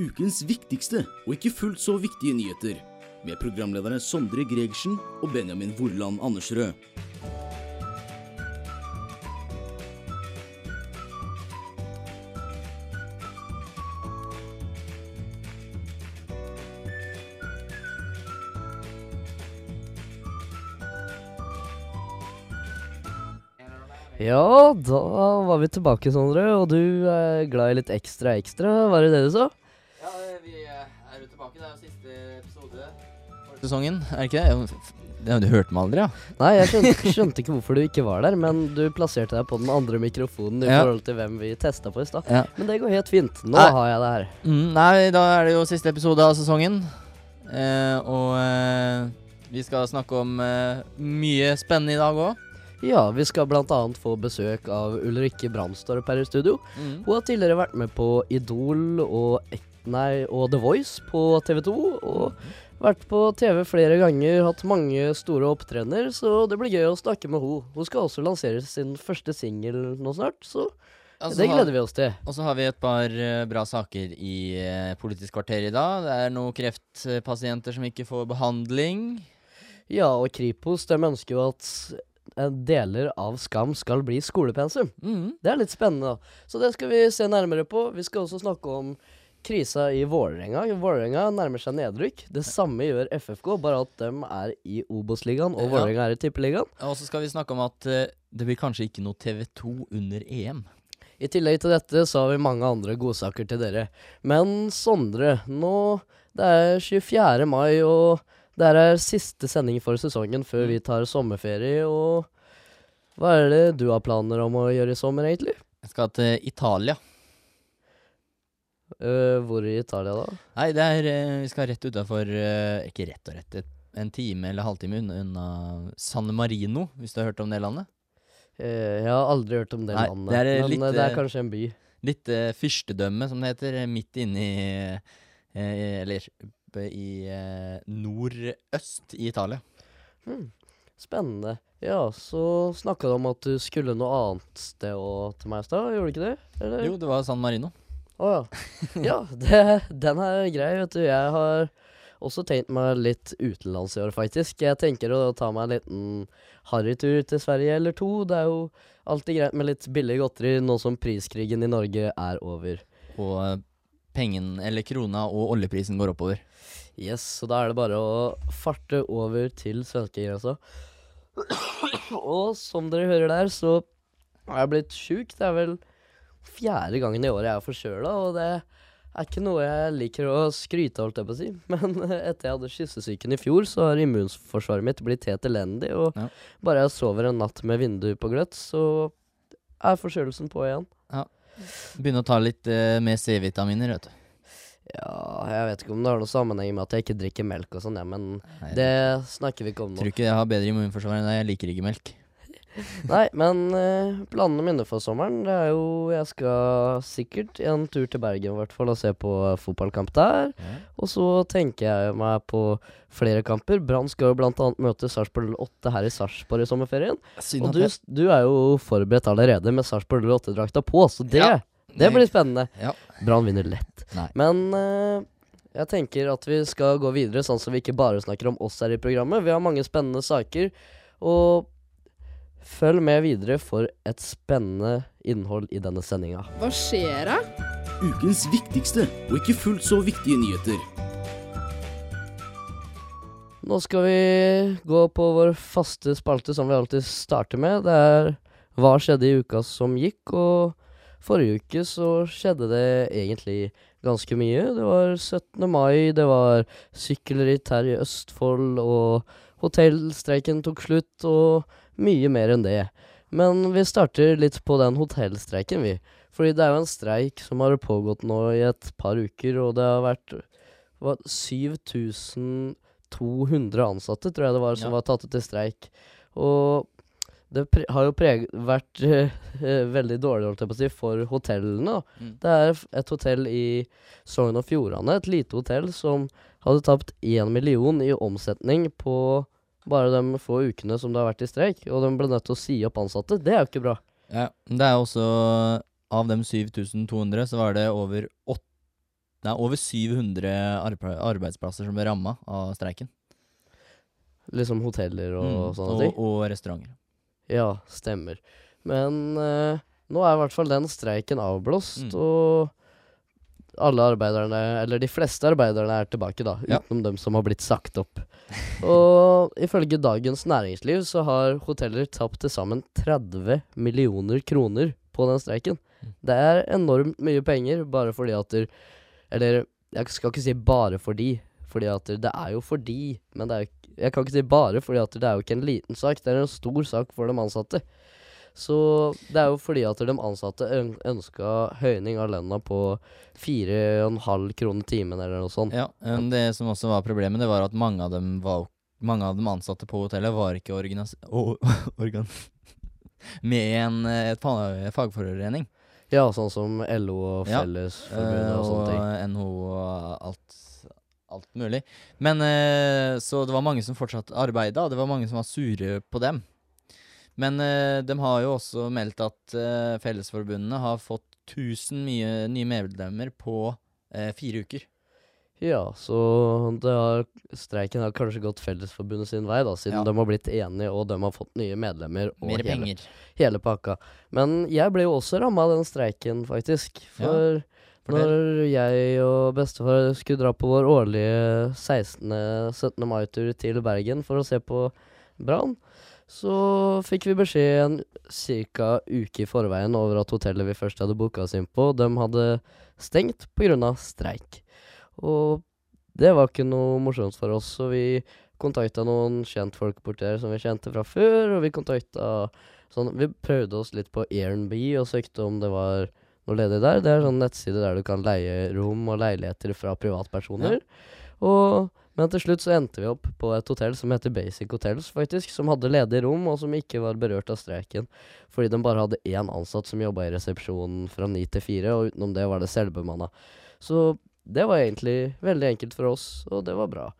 ukens viktigste og ikke fullt så viktige nyheter. Med programlederne Sondre Gregersen og Benjamin Vorland Andersrød. Ja, da var vi tilbake, Sondre, og du er glad i litt ekstra ekstra, var det det du sa? Ja, vi er jo tilbake. Det er jo siste episode for sesongen, er det ikke det? Ja, du hørt meg aldri, ja? Nei, jeg skjønte, skjønte ikke hvorfor du ikke var der, men du plasserte deg på den andre mikrofonen i Ja. forhold til hvem vi testa på i stad. ja. Men det går helt fint. Nå Nei. har jeg det her. Mm, nei, da er det jo siste episode av sesongen. Eh, og eh, vi skal snakke om eh, mye spennende i dag òg. Ja, vi skal annet få besøk av Ulrikke Brandstorp her i studio. Mm. Hun har tidligere vært med på Idol og, nei, og The Voice på TV 2. Og vært på TV flere ganger, hatt mange store opptredener, så det blir gøy å snakke med henne. Hun skal også lansere sin første singel nå snart, så det gleder vi oss til. Og så har vi et par eh, bra saker i eh, Politisk kvarter i dag. Det er noen kreftpasienter som ikke får behandling. Ja, og Kripos de ønsker jo at eh, deler av Skam skal bli skolepensum. Mm. Det er litt spennende, da. Så det skal vi se nærmere på. Vi skal også snakke om krisa i Vålerenga. Vålerenga nærmer seg nedrykk. Det samme gjør FFK, bare at de er i Obos-ligaen, og Ja. Er i Tippeligaen. Og så skal vi snakke om at uh, det blir kanskje ikke noe TV2 under EM. I tillegg til dette så har vi mange andre godsaker til dere. Men Sondre, nå Det er 24. mai, og det er siste sending for sesongen før vi tar sommerferie, og hva er det du har planer om å gjøre i sommer, egentlig? Jeg skal til Italia. Øh, hvor i Italia, da? Nei, det er eh, Vi skal rett utafor Ikke rett og rett, en time eller halvtime unna, San Marino, hvis du har hørt om det landet? Eh, jeg har aldri hørt om det Nei, landet, det er, eh, men litt, eh, det eh, er kanskje en by. Litt eh, fyrstedømme, som det heter, eh, midt inni i Eller i eh, nordøst i Italia. Hmm. Spennende. Ja, så snakka du om at du skulle noe annet sted og til meg i stad, gjorde du ikke det? Eller? Jo, det var San Marino. Å ja. Ja, det, den er grei, vet du. Jeg har også tenkt meg litt utenlands i år, faktisk. Jeg tenker å ta meg en liten harrytur til Sverige eller to. Det er jo alltid greit med litt billig godteri nå som priskrigen i Norge er over. Og eh, pengen, eller krona og oljeprisen går oppover. Yes, så da er det bare å farte over til svenskegrensa. Og som dere hører der, så har jeg blitt sjuk. Det er vel fjerde gangen i året jeg er forkjøla, og det er ikke noe jeg liker å skryte av, holdt jeg på å si. Men etter jeg hadde kyssesyken i fjor, så har immunforsvaret mitt blitt helt elendig. Og Ja. bare jeg sover en natt med vinduet på gløtt, så er forkjølelsen på igjen. Begynne å ta litt uh, mer C-vitaminer, vet du. Ja, jeg vet ikke om det har noen sammenheng med at jeg ikke drikker melk og sånn, ja, men Nei, det snakker vi ikke om nå. Tror ikke jeg har bedre immunforsvar enn deg. Jeg liker ikke melk. Nei, men eh, planene mine for sommeren Det er jo Jeg skal sikkert en tur til Bergen i hvert fall og se på fotballkamp der. Og så tenker jeg meg på flere kamper. Brann skal jo annet møte Sarpsborg 08 her i Sarpsborg i sommerferien. Og du, du er jo forberedt allerede med Sarpsborg 08-drakta på, så det, Ja, det blir spennende. Ja. Brann vinner lett. Nei. Men eh, jeg tenker at vi skal gå videre, sånn som vi ikke bare snakker om oss her i programmet. Vi har mange spennende saker, og følg med videre for et spennende innhold i denne sendinga. Hva skjer da? Ukens viktigste og ikke fullt så viktige nyheter. Nå skal vi gå på vår faste spalte som vi alltid starter med. Det er hva skjedde i uka som gikk, og forrige uke så skjedde det egentlig ganske mye. Det var 17. mai, det var sykkelritt her i Østfold, og hotellstreiken tok slutt, og mye mer enn det. Men vi starter litt på den hotellstreiken, vi. Fordi det er jo en streik som har pågått nå i et par uker, og det har vært 7200 ansatte, tror jeg det var, som Ja. var tatt ut til streik. Og det har jo vært eh, veldig dårlig, holdt jeg på å si, for hotellene. Mm. Det er et hotell i Sogn og Fjordane, et lite hotell, som hadde tapt én million i omsetning på bare de få ukene som det har vært i streik. Og de ble nødt til å si opp ansatte. Det er jo ikke bra. Ja, det er også Av dem 7200 så var det over 8, nei, over 700 arbeidsplasser som ble ramma av streiken. Liksom hoteller og Mm, sånne og, ting. og restauranter. Ja, stemmer. Men eh, nå er i hvert fall den streiken avblåst, Mm. og alle arbeiderne, eller de fleste arbeiderne, er tilbake, da. Ja. Utenom dem som har blitt sagt opp. Og ifølge Dagens Næringsliv så har hoteller tapt til sammen 30 millioner kroner på den streiken. Det er enormt mye penger, bare fordi at der, Eller jeg skal ikke si bare fordi, fordi at der, det er jo fordi, men det er jo Jeg kan ikke si bare, fordi at det er jo ikke en liten sak, det er en stor sak for de ansatte. Så det er jo fordi at de ansatte øn ønska høyning av lønna på 4,5 kroner timen eller noe sånt. Ja, men det som også var problemet, det var at mange av dem var Mange av dem ansatte på hotellet var ikke organis... Oh, organ med en eh, fagforening. Ja, sånn som LO og Fellesforbundet ja, og sånne ting. og NHO og alt, alt mulig. Men eh, Så det var mange som fortsatt arbeida, og det var mange som var sure på dem. Men eh, de har jo også meldt at eh, Fellesforbundene har fått 1000 mye, nye medlemmer på eh, fire uker. Ja, så det har, streiken har kanskje gått Fellesforbundet sin vei, da, siden Ja. de har blitt enige og de har fått nye medlemmer og Mer hele, penger. hele pakka. Men jeg ble jo også ramma av den streiken, faktisk. For fortell. når jeg og bestefar skulle dra på vår årlige 16. 17. mai-tur til Bergen for å se på Brann, så fikk vi beskjed en ca. uke i forveien over at hotellet vi først hadde booka oss inn på, de hadde stengt pga. streik. Og det var ikke noe morsomt for oss, så vi kontakta noen kjentfolk borti her som vi kjente fra før, og vi kontakta sånn Vi prøvde oss litt på Airbnb og søkte om det var noe ledig der. Det er sånn nettside der du kan leie rom og leiligheter fra privatpersoner. Og, men til slutt så endte vi opp på et hotell som heter Basic Hotels, faktisk. Som hadde ledige rom, og som ikke var berørt av streiken. Fordi de bare hadde én ansatt som jobba i resepsjonen fra ni til fire, og utenom det var det selvbemanna. Så det var egentlig veldig enkelt for oss, og det var bra.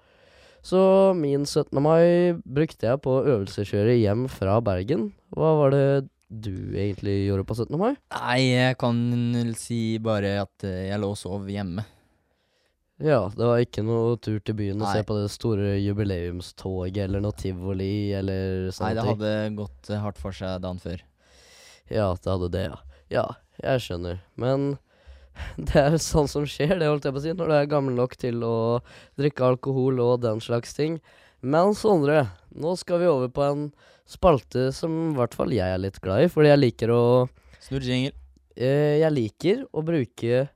Så min 17. mai brukte jeg på å øvelseskjøre hjem fra Bergen. Hva var det du egentlig gjorde på 17. mai? Nei, jeg kan si bare at eh, jeg lå og sov hjemme. Ja, det var ikke noe tur til byen og Nei. se på det store jubileumstoget eller noe tivoli eller Nei, sånne det ting. hadde gått eh, hardt for seg dagen før. Ja, det hadde det, ja. Ja, jeg skjønner. Men det er sånn som skjer, det holdt jeg på å si, når du er gammel nok til å drikke alkohol og den slags ting. Men Sondre, nå skal vi over på en spalte som i hvert fall jeg er litt glad i, fordi jeg liker å Snurr jingle. eh, Jeg liker å bruke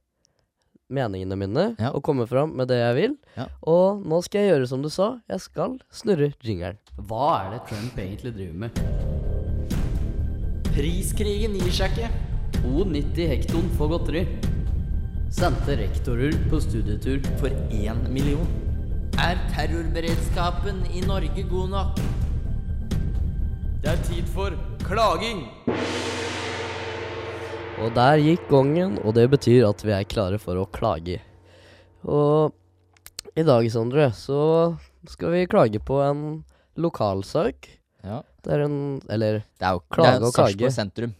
meningene mine Ja. og komme fram med det jeg vil. Ja. Og nå skal jeg gjøre som du sa, jeg skal snurre jingeren. Hva er det Trump egentlig driver med? Priskrigen gir seg ikke. 2,90 hekton for godteri. Sendte rektorer på studietur. For én million. Er terrorberedskapen i Norge god nok? Det er tid for klaging! Og der gikk gongen, og det betyr at vi er klare for å klage. Og i dag, Sondre, så skal vi klage på en lokalsak. Ja. Det er en Eller Det er jo Klage det er og klage. på sentrum.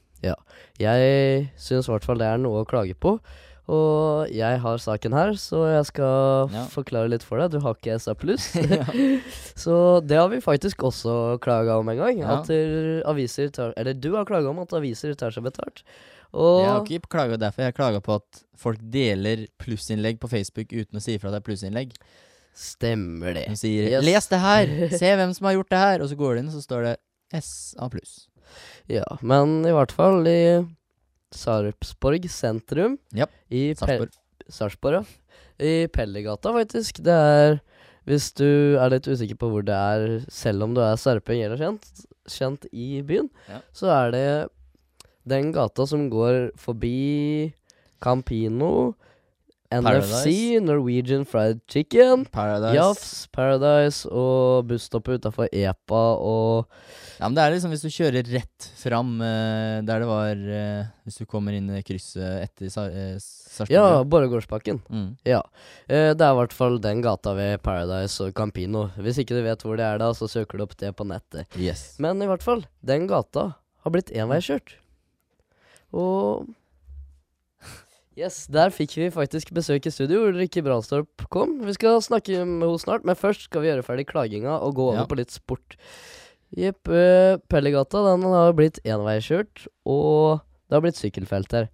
jeg syns i hvert fall det er noe å klage på. Og jeg har saken her, så jeg skal Ja. forklare litt for deg. Du har ikke SA pluss. så det har vi faktisk også klaga om en gang. Ja. At aviser tar Eller du har klaga om at aviser tar seg betalt. Og Jeg har ikke klaga derfor. Jeg klaga på at folk deler plussinnlegg på Facebook uten å si ifra at det er plussinnlegg. Stemmer det. De sier Yes. 'les det her', 'se hvem som har gjort det her', og så går du inn, så står det SA pluss. Ja, men i hvert fall i Sarpsborg sentrum. Ja, I Sarpsborg. Sarpsborg, ja. I Pellegata, faktisk. Det er Hvis du er litt usikker på hvor det er, selv om du er sarping eller kjent, kjent i byen, Ja. så er det den gata som går forbi Campino, NFC, Norwegian Fried Chicken, Paradise. Jafs, Paradise og busstoppet utafor EPA og Ja, men det er liksom hvis du kjører rett fram eh, der det var eh, Hvis du kommer inn i krysset etter Sar eh, Sarpsborg. Ja, Borregaardsbakken. Mm. Ja. Eh, det er i hvert fall den gata ved Paradise og Campino. Hvis ikke du vet hvor det er da, så søker du opp det på nettet. Yes. Men i hvert fall, den gata har blitt enveiskjørt. Og Yes, der fikk vi faktisk besøk i studio. Ulrikke Branstorp kom. Vi skal snakke med henne snart, men først skal vi gjøre ferdig klaginga og gå over Ja. på litt sport. Jepp, uh, Pellegata den har blitt enveiskjørt, og det har blitt sykkelfelt her.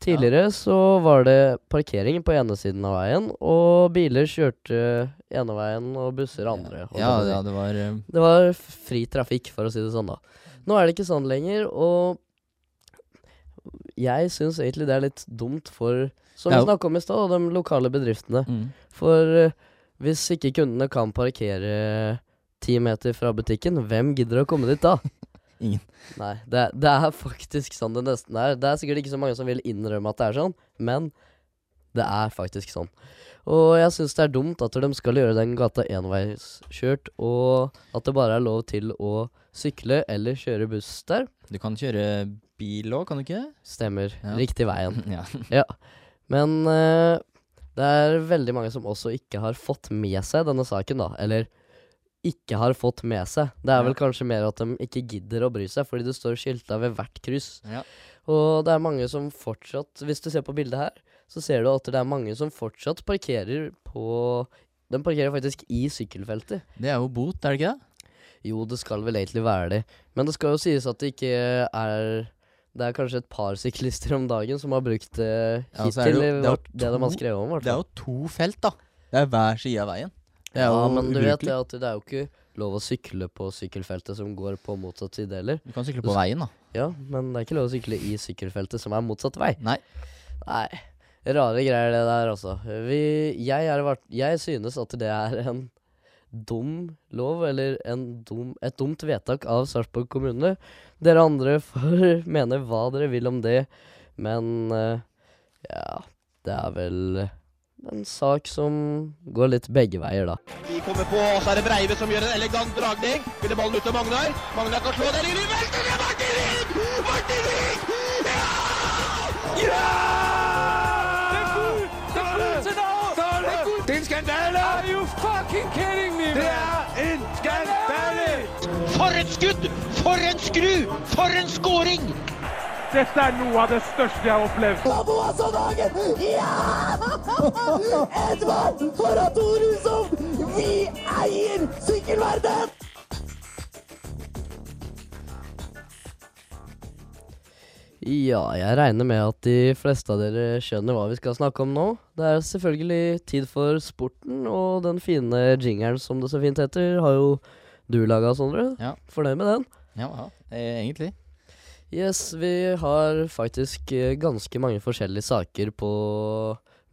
Tidligere så var det parkering på ene siden av veien, og biler kjørte ene veien og busser andre. Ja, ja, det var eh, Det var fri trafikk, for å si det sånn, da. Nå er det ikke sånn lenger, og jeg syns egentlig det er litt dumt for, som vi snakka om i stad, de lokale bedriftene. mm. For eh, hvis ikke kundene kan parkere ti meter fra butikken, hvem gidder å komme dit da? Ingen. Nei, det, det er faktisk sånn det nesten er. Det er sikkert ikke så mange som vil innrømme at det er sånn, men det er faktisk sånn. Og jeg syns det er dumt at de skal gjøre den gata enveiskjørt, og at det bare er lov til å sykle eller kjøre buss der. Du kan kjøre bil òg, kan du ikke? Stemmer. Ja. Riktig veien. Ja. Men uh, det er veldig mange som også ikke har fått med seg denne saken, da. Eller ikke har fått med seg. Det er Ja. vel kanskje mer at de ikke gidder å bry seg, fordi det står skilta ved hvert kryss. Ja. Og det er mange som fortsatt Hvis du ser på bildet her, så ser du at det er mange som fortsatt parkerer på De parkerer faktisk i sykkelfeltet. Det er jo bot, er det ikke det? Jo, det skal vel egentlig være det. Men det skal jo sies at det ikke er Det er kanskje et par syklister om dagen som har brukt det Ja, er det hittil, jo- det er det de har skrevet om. Det er jo to felt, da. Det er hver side av veien. Det ja, men du vet det at det er jo ikke lov å sykle på sykkelfeltet som går på motsatt side heller. Du kan sykle på veien, da. Ja, men det er ikke lov å sykle i sykkelfeltet som er motsatt vei. Nei. Nei, rare greier det der, altså. Vi, jeg, er, jeg synes at det er en dum lov, eller en dum, et dumt vedtak av Sarpsborg kommune. Dere andre får mene hva dere vil om det, men uh, ja, det er vel en sak som går litt begge veier, da. Vi kommer på, og så er det Breive som gjør en elegant dragning. Spiller ballen ut til Magnar. Magnar kan slå den ligger i velten! Det er Martin Wiig! Martin Wiig! Ja! Ja! Det er en skandale! Are you fucking kidding Det er en skandale! For et skudd! For en skru! For en scoring! Dette er noe av det største jeg har opplevd. Ja, jeg regner med at de fleste av dere skjønner hva vi skal snakke om nå. Det er selvfølgelig tid for sporten, og den fine jingeren som det så fint heter, har jo du laga, Sondre. Ja. Fornøyd med den? Ja, ja. Eh, egentlig. Yes, vi har faktisk eh, ganske mange forskjellige saker på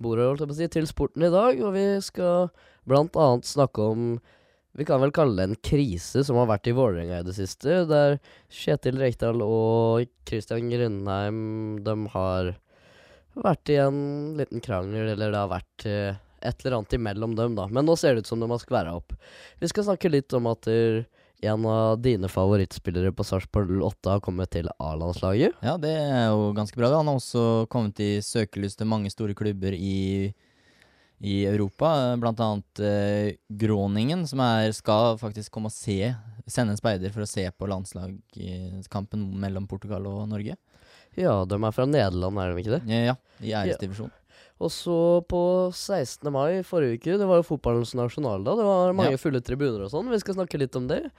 bordet holdt jeg på å si, til sporten i dag, og vi skal blant annet snakke om vi kan vel kalle det en krise som har vært i Vålerenga i det siste, der Kjetil Rekdal og Kristian Grindheim de har vært i en liten krangel, eller det har vært eh, et eller annet imellom dem, da. Men nå ser det ut som de har skværa opp. Vi skal snakke litt om at en av dine favorittspillere på Sarpsborg 8 har kommet til A-landslaget. Ja, det er jo ganske bra. Han har også kommet i søkelyst til mange store klubber i, i Europa. Blant annet eh, Groningen, som er, skal faktisk komme og se sende en speider for å se på landslagskampen mellom Portugal og Norge. Ja, de er fra Nederland, er de ikke det? Ja, ja i æresdivisjon. Og så på 16. mai forrige uke, det var jo fotballens nasjonaldag. Det var mange Ja. fulle tribuner og sånn. Vi skal snakke litt om det.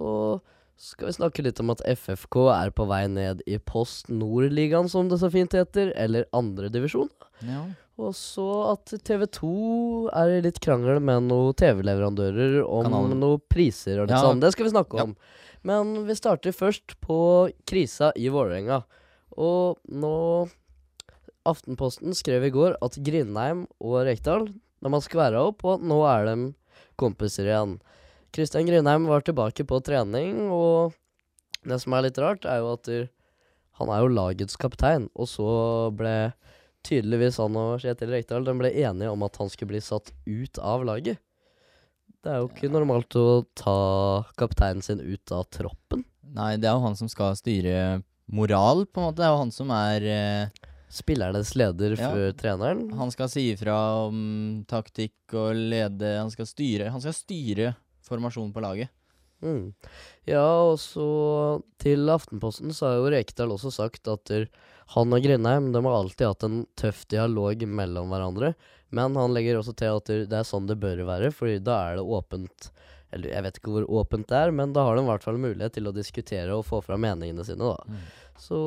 Og skal vi snakke litt om at FFK er på vei ned i Post Nord-ligaen, som det så fint heter, eller andredivisjon. Ja. Og så at TV 2 er i litt krangel med noen TV-leverandører om Kanalen. noen priser og litt Ja. sånn. Det skal vi snakke Ja. om. Men vi starter først på krisa i Vålerenga. Og nå Aftenposten skrev i går at Grindheim og Rekdal de har skværa opp, og nå er de kompiser igjen. Kristian Grindheim var tilbake på trening, og det som er litt rart, er jo at han er jo lagets kaptein, og så ble tydeligvis han og Kjetil Rekdal de ble enige om at han skulle bli satt ut av laget. Det er jo ikke normalt å ta kapteinen sin ut av troppen. Nei, det er jo han som skal styre moral, på en måte. Det er jo han som er eh, Spillernes leder Ja. før treneren. Han skal si ifra om taktikk og lede Han skal styre Han skal styre formasjonen på laget. Mm. Ja, og så til Aftenposten så har jo Rekdal også sagt at der, han og Grindheim de har alltid hatt en tøff dialog mellom hverandre. Men han legger også til at det er sånn det bør være, Fordi da er det åpent Eller jeg vet ikke hvor åpent det er, men da har de i hvert fall mulighet til å diskutere og få fram meningene sine, da. Mm. Så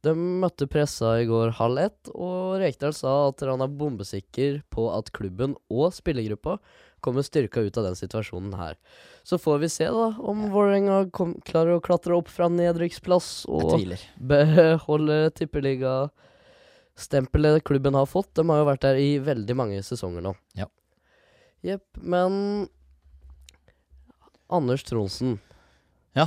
de møtte pressa i går halv ett, og Rekdal sa at han er bombesikker på at klubben og spillergruppa kommer styrka ut av den situasjonen her. Så får vi se da om Vålerenga klarer å klatre opp fra nedrykksplass og beholde tippeligastempelet klubben har fått. De har jo vært der i veldig mange sesonger nå. Ja. Jepp. Men Anders Tronsen. Ja.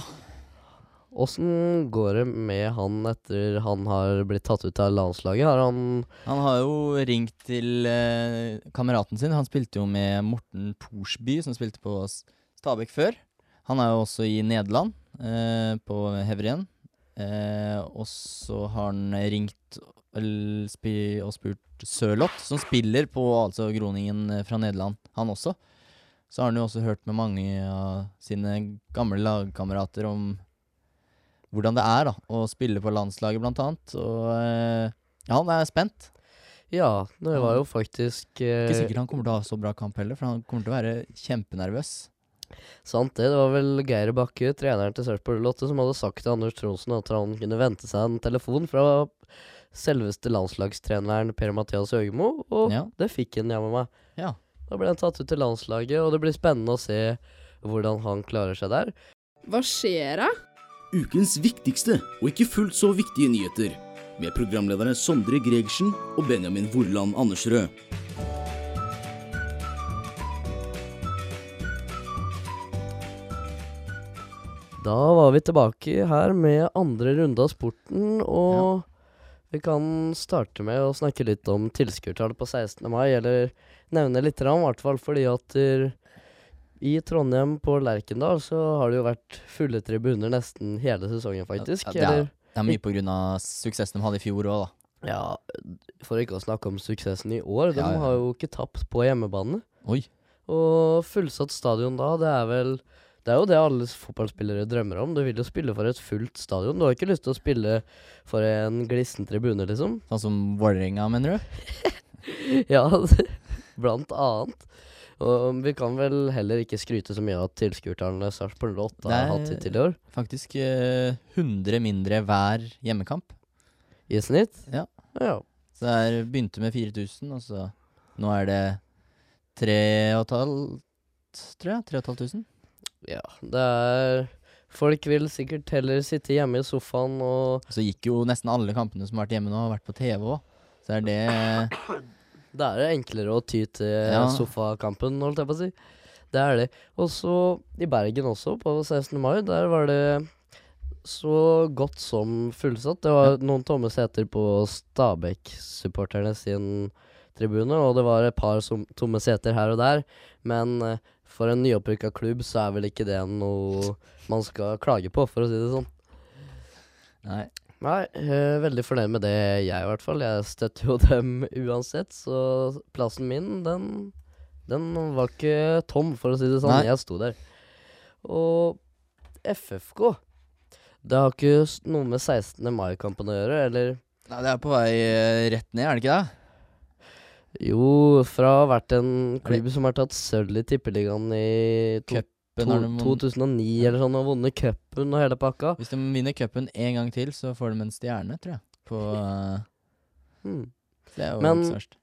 Åssen går det med han etter han har blitt tatt ut av landslaget? Har han Han har jo ringt til eh, kameraten sin. Han spilte jo med Morten Thorsby, som spilte på Stabæk før. Han er jo også i Nederland, eh, på Hevren. Eh, og så har han ringt og spurt Sørloth, som spiller på altså Groningen eh, fra Nederland, han også. Så har han jo også hørt med mange av sine gamle lagkamerater om hvordan det er da, å spille på landslaget, blant annet. Og eh, ja, han er spent. Ja, det var jo faktisk eh, Ikke sikkert han kommer til å ha så bra kamp heller, for han kommer til å være kjempenervøs. Sant det. Det var vel Geir Bakke, treneren til Sarpsborg 08, som hadde sagt til Anders Tronsen at han kunne vente seg en telefon fra selveste landslagstreneren Per-Mathias Høgmo, og Ja. det fikk han jammen meg. Ja. Da ble han tatt ut til landslaget, og det blir spennende å se hvordan han klarer seg der. Hva skjer da? Ukens viktigste og ikke fullt så viktige nyheter. Med programlederne Sondre Gregersen og Benjamin Vorland Andersrød. Da var vi tilbake her med andre runde av sporten, og vi kan starte med å snakke litt om tilskuertallet på 16. mai, eller nevne litt, i hvert fall fordi at i Trondheim på Lerkendal så har det jo vært fulle tribuner nesten hele sesongen, faktisk. Ja, det er- Det er mye på grunn av suksessen de hadde i fjor òg, da. ja, for ikke å snakke om suksessen i år. De Ja, ja. har jo ikke tapt på hjemmebane. Oi. Og fullsatt stadion da, det er vel Det er jo det alle fotballspillere drømmer om. Du vil jo spille for et fullt stadion. Du har ikke lyst til å spille for en glissen tribune, liksom. Sånn som Vålerenga, mener du? Ja, blant annet. Og vi kan vel heller ikke skryte så mye av tilskuertallene Sarpsborg 8 har hatt hittil i år. Faktisk eh, 100 mindre hver hjemmekamp. I snitt. Ja. Ja. Så det begynte med 4000, og så nå er det 3500, tror jeg. 3500. ja. Det er Folk vil sikkert heller sitte hjemme i sofaen Og så gikk jo nesten alle kampene som har vært hjemme nå, har vært på TV òg. Så er det Da er det enklere å ty til Ja. sofakampen, holdt jeg på å si. Det er det. Og så i Bergen også, på 16. mai. Der var det så godt som fullsatt. Det var noen tomme seter på Stabæk-supporterne sin tribune, og det var et par som, tomme seter her og der. Men eh, for en nyopprykka klubb så er vel ikke det noe man skal klage på, for å si det sånn. Nei. Nei, eh, veldig fornøyd med det, jeg i hvert fall. Jeg støtter jo dem uansett, så plassen min, den, den var ikke tom, for å si det sånn. Nei. Jeg sto der. Og FFK Det har ikke noe med 16. mai-kampen å gjøre, eller Nei, det er på vei eh, rett ned, er det ikke det? Jo, fra å ha vært en klubb som har tatt sølv i Tippeligaen i to, Cupen to, har 2009 eller sånn, og vunnet cupen og hele pakka. Hvis de vinner cupen en gang til, så får de en stjerne, tror jeg. På eh, Hmm. Det er jo Men- ikke.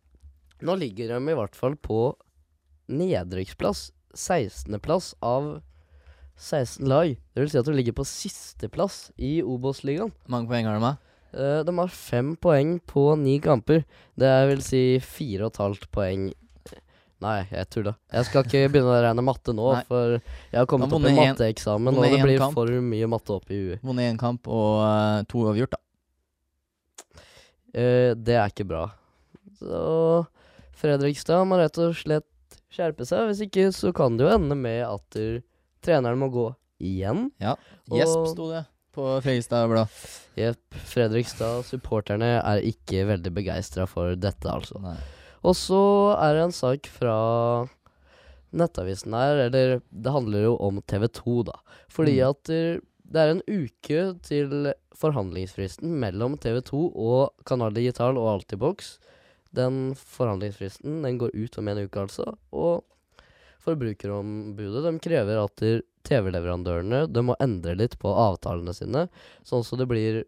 Nå ligger de i hvert fall på nedrykksplass. 16.-plass av 16 lag. Det vil si at de ligger på sisteplass i Obos-ligaen. Mange poeng har de? Eh, de har fem poeng på ni kamper. Det vil si fire og et halvt poeng Nei, jeg tulla. Jeg skal ikke begynne å regne matte nå, for jeg har kommet opp i matteeksamen, og det blir kamp. for mye matte opp i huet. Vunnet én kamp og uh, to uavgjort, da. Uh, det er ikke bra. Så Fredrikstad må rett og slett skjerpe seg. Hvis ikke så kan det jo ende med at eh, treneren må gå igjen. Gjesp jesp, sto det på Fredrikstad Blad. Jepp. Fredrikstad, supporterne er ikke veldig begeistra for dette, altså. Nei. Og så er det en sak fra Nettavisen her, eller det handler jo om TV 2, da. Fordi Mm. at eh, Det er en uke til forhandlingsfristen mellom TV2 og Kanal Digital og Altibox. Den forhandlingsfristen den går ut om en uke, altså. Og Forbrukerombudet de krever at TV-leverandørene de må endre litt på avtalene sine, sånn så det blir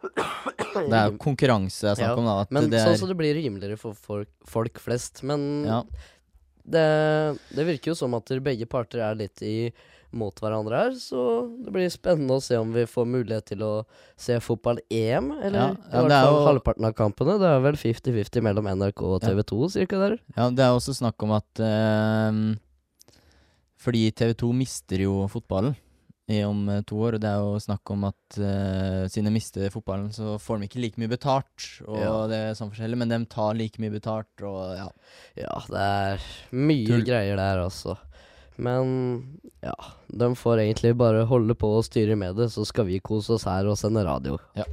Det er jo konkurranse jeg snakker Ja, om, da. Men det sånn så det blir rimeligere for folk, folk flest. Men ja. det, det virker jo som at begge parter er litt i mot hverandre her, så det blir spennende å se om vi får mulighet til å se fotball-EM. Eller Ja, i ja, hvert det er fall halvparten av kampene. Det er vel 50-50 mellom NRK og TV2 cirka der. ja, det er også snakk om at ehm, Fordi TV2 mister jo fotballen i om eh, to år, og det er jo snakk om at uh, siden de mister fotballen, så får de ikke like mye betalt, og Ja. det er sånn forskjellig, men de tar like mye betalt, og ja. Ja, det er mye Tull. greier der, altså. Men ja, de får egentlig bare holde på og styre med det, så skal vi kose oss her og sende radio. Ja.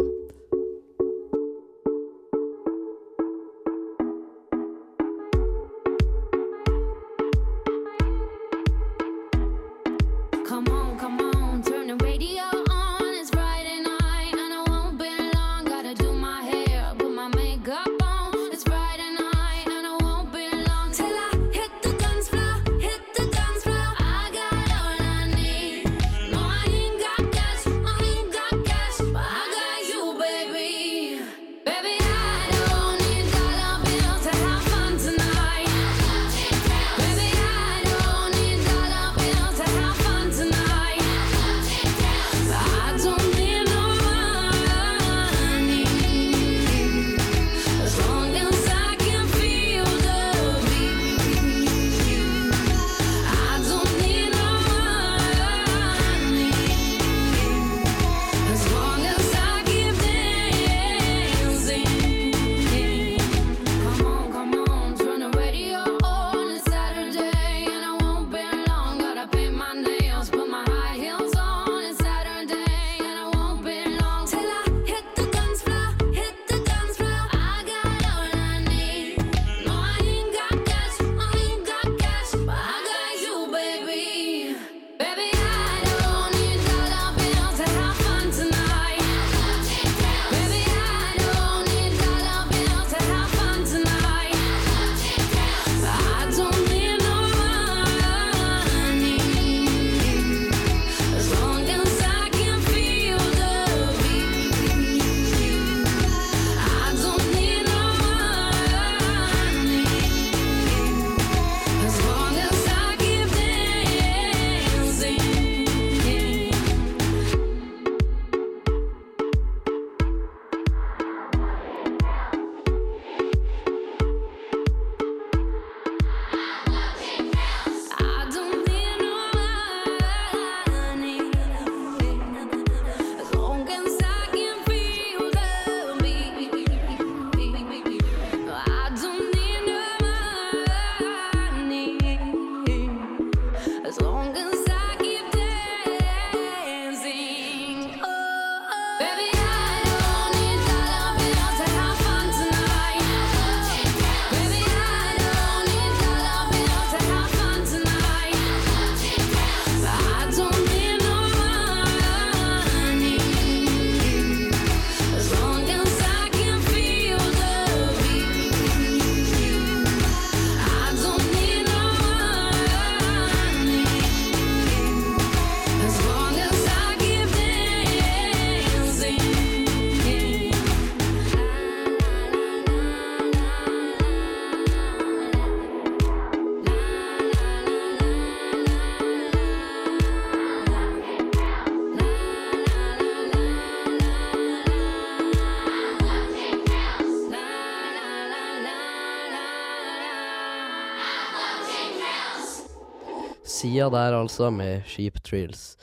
Sia der, altså, med Sheep Trills.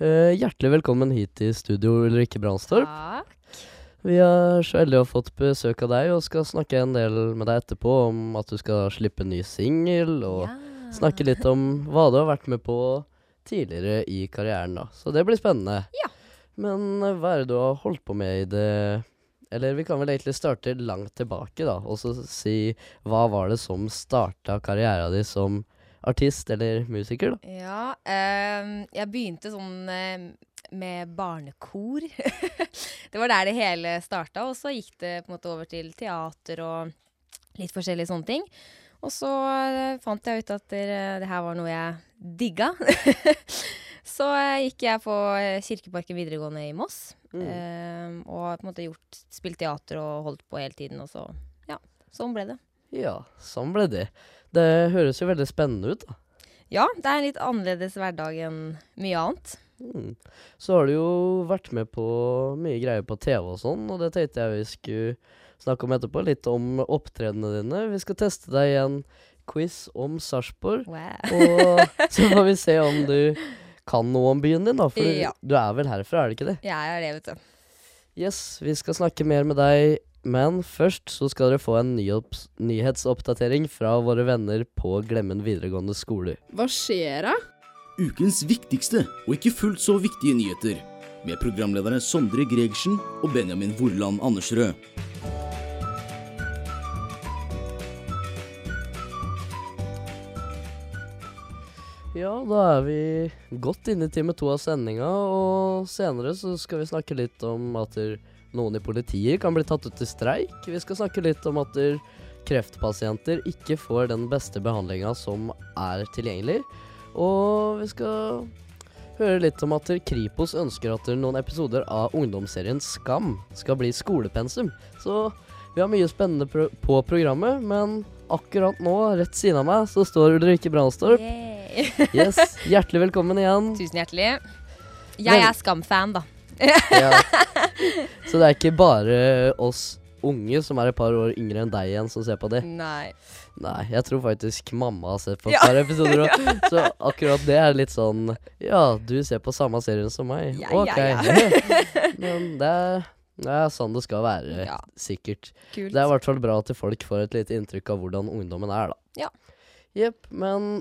Uh, hjertelig velkommen hit til studio, Ulrikke Branstorp. Takk. Vi er så heldige å ha fått besøk av deg, og skal snakke en del med deg etterpå om at du skal slippe en ny singel, og snakke litt om hva du har vært med på tidligere i karrieren, da. Så det blir spennende. Ja. Men eh, hva er det du har holdt på med i det Eller vi kan vel egentlig starte langt tilbake, da, og så si hva var det som starta karrieren din som artist eller musiker, da? Ja, ehm, jeg begynte sånn eh, med barnekor. det var der det hele starta, og så gikk det på en måte over til teater og litt forskjellige sånne ting. Og så eh, fant jeg ut at det, det her var noe jeg digga. så eh, gikk jeg på eh, Kirkeparken videregående i Moss, Mm. ehm, og på en måte gjort, spilt teater og holdt på hele tiden, og så ja, sånn ble det. Ja, sånn ble det. Det høres jo veldig spennende ut, da. Ja, det er en litt annerledes hverdag enn mye annet. Mm. Så har du jo vært med på mye greier på TV og sånn, og det tenkte jeg vi skulle snakke om etterpå. Litt om opptredenene dine. Vi skal teste deg i en quiz om Sarpsborg, Wow. og så får vi se om du kan noe om byen din, da. For Ja. du er vel herfra, er det ikke det? Ja, Jeg er det, vet du. Yes, vi skal snakke mer med deg, men først så skal dere få en nyhetsoppdatering fra våre venner på Glemmen videregående skole. Hva skjer da? Ukens viktigste og ikke fullt så viktige nyheter. Med programlederne Sondre Gregersen og Benjamin Vorland Andersrød. Ja, da er vi godt inne i time to av sendinga, og senere så skal vi snakke litt om at noen i politiet kan bli tatt ut til streik. Vi skal snakke litt om at kreftpasienter ikke får den beste behandlinga som er tilgjengelig. Og vi skal høre litt om at Kripos ønsker at noen episoder av ungdomsserien Skam skal bli skolepensum. Så vi har mye spennende pro på programmet, men akkurat nå, rett siden av meg, så står Ulrikke Brandstorp. Yes, Hjertelig velkommen igjen. Tusen hjertelig. Jeg er Skam-fan, da. Ja. Så det er ikke bare oss unge som er et par år yngre enn deg igjen, som ser på det? Nei. Nei, jeg tror faktisk mamma har sett på et Ja. par episoder òg. Så akkurat det er litt sånn Ja, du ser på samme serien som meg. Ja, ok. ja, Men det er, er sånn det skal være, Ja. sikkert. Kult. Det er i hvert fall bra at folk får et lite inntrykk av hvordan ungdommen er, da. Ja. Jepp, men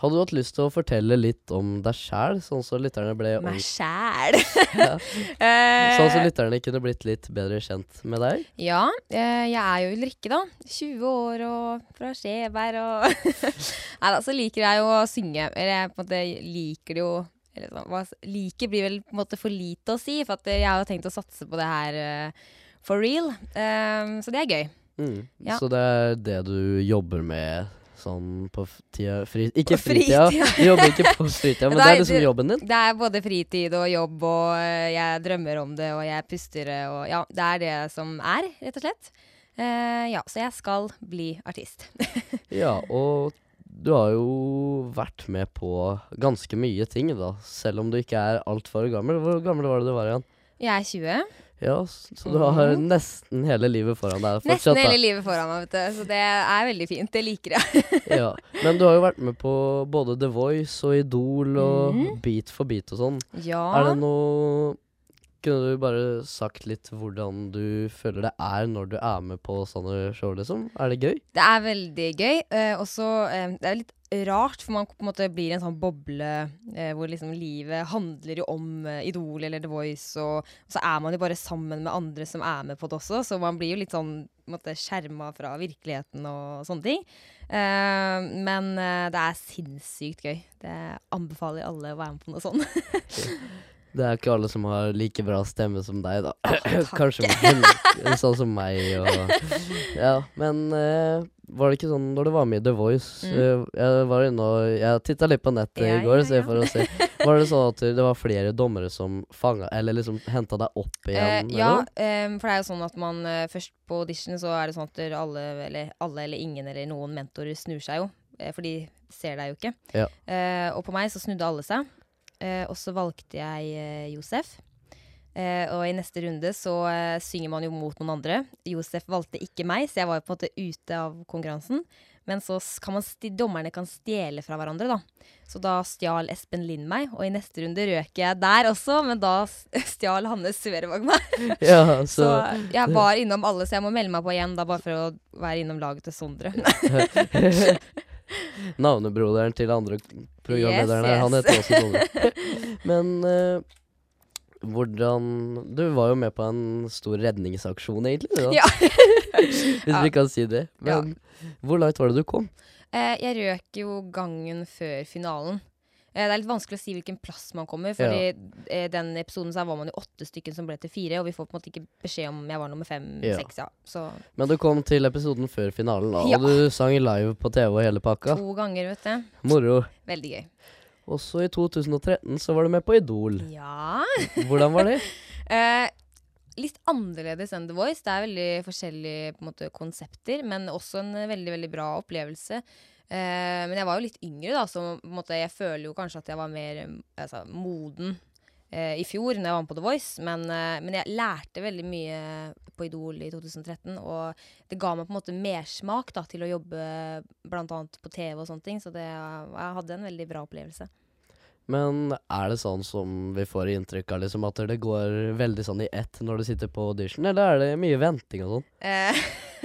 hadde du hatt lyst til å fortelle litt om deg sjæl, sånn så lytterne ble Meg sjæl. Ja. Sånn så Eh, lytterne kunne blitt litt bedre kjent med deg? ja, eh, jeg er jo Ulrikke, da. 20 år og fra Skjeberg og Nei da, så liker jeg jo å synge. Eller jeg på en måte liker det jo eller hva, Liker blir vel på en måte for lite å si, for eh, jeg har jo tenkt å satse på det her eh, for real. Eh, så det er gøy. Mm. Ja. Så det er det du jobber med sånn på tida fri, Ikke På fritida, fritida. du jobber ikke på fritida, men det er liksom jobben din? Det er både fritid og jobb, og eh, jeg drømmer om det, og jeg puster det, og ja, det er det som er, rett og slett. Uh, ja, så jeg skal bli artist. Ja, og du har jo vært med på ganske mye ting, da. Selv om du ikke er altfor gammel. Hvor gammel var det du var igjen? Jeg er 20. Ja, så du har Mhm. nesten hele livet foran deg Nesten hele livet foran meg, vet du. Så det er veldig fint. Det liker jeg. Ja. Men du har jo vært med på både The Voice og Idol og Mhm. Beat for beat og sånn. Ja. Er det noe Kunne du bare sagt litt hvordan du føler det er når du er med på sånne show, liksom? Er det gøy? Det er veldig gøy. Eh, også eh, Det er litt rart, for man på en måte blir i en sånn boble eh, hvor liksom livet handler jo om eh, Idol eller The Voice, og, og så er man jo bare sammen med andre som er med på det også, så man blir jo litt sånn skjerma fra virkeligheten og sånne ting. Eh, men eh, det er sinnssykt gøy. Det anbefaler alle å være med på noe sånt. Det er ikke alle som har like bra stemme som deg, da. takk. Kanskje hun, sånn som meg og Ja, men uh, var det ikke sånn når du var med i The Voice Mm. uh, Jeg var inne og Jeg titta litt på nettet Ja, i går ja, ja. for å se. Var det sånn at det var flere dommere som fanga Eller liksom henta deg opp igjen? igjen? ja, um, eh, for det er jo sånn at man eh, først på audition så er det sånn at alle, eller alle eller ingen eller noen mentorer snur seg jo, eh, for de ser deg jo ikke. Ja. Eh, og på meg så snudde alle seg, eh, og så valgte jeg eh, Josef. Eh, og i neste runde så eh, synger man jo mot noen andre. Josef valgte ikke meg, så jeg var jo på en måte ute av konkurransen. Men så kan man dommerne kan stjele fra hverandre, da. Så da stjal Espen Lind meg, og i neste runde røk jeg der også, men da stjal Hanne Sverevåg meg. Ja, Så så jeg var innom alle, så jeg må melde meg på igjen, da, bare for å være innom laget til Sondre. Navnebroderen til andre programlederen her, han heter også Sondre. Men uh, hvordan Du var jo med på en stor redningsaksjon, egentlig. Da. Ja. Hvis Ja. vi kan si det. Men hvor langt var det du kom? Eh, jeg røk jo gangen før finalen. Eh, det er litt vanskelig å si hvilken plass man kommer, fordi eh, den episoden så var man jo åtte stykker som ble til fire, og vi får på en måte ikke beskjed om jeg var nummer Ja. fem-seks, ja. Så Men du kom til episoden før finalen, da, Ja. og du sang live på TV og hele pakka. to ganger, vet du. Moro. Veldig gøy. Også i 2013 så var du med på Idol. Ja. Hvordan var det? Eh, litt annerledes enn The Voice. Det er veldig forskjellige måte, konsepter, men også en veldig veldig bra opplevelse. Eh, men jeg var jo litt yngre, da, så måte, jeg føler jo kanskje at jeg var mer eh, altså, moden eh, i fjor når jeg var med på The Voice. Men, eh, men jeg lærte veldig mye på Idol i 2013, og det ga meg på en måte mersmak til å jobbe bl.a. på TV og sånne ting. Så det, jeg hadde en veldig bra opplevelse. Men er det sånn som vi får inntrykk av, liksom, at det går veldig sånn i ett når du sitter på audition, eller er det mye venting og sånn? Eh,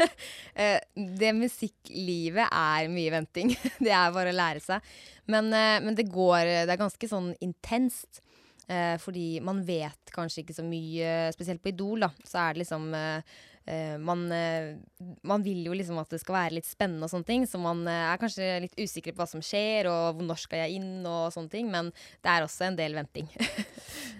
eh, det musikklivet er mye venting. det er bare å lære seg. Men, eh, men det går Det er ganske sånn intenst. Fordi man vet kanskje ikke så mye Spesielt på Idol, da. Så er det liksom eh, man, eh, man vil jo liksom at det skal være litt spennende og sånne ting. Så man eh, er kanskje litt usikker på hva som skjer, og hvor når skal jeg inn, og sånne ting. Men det er også en del venting.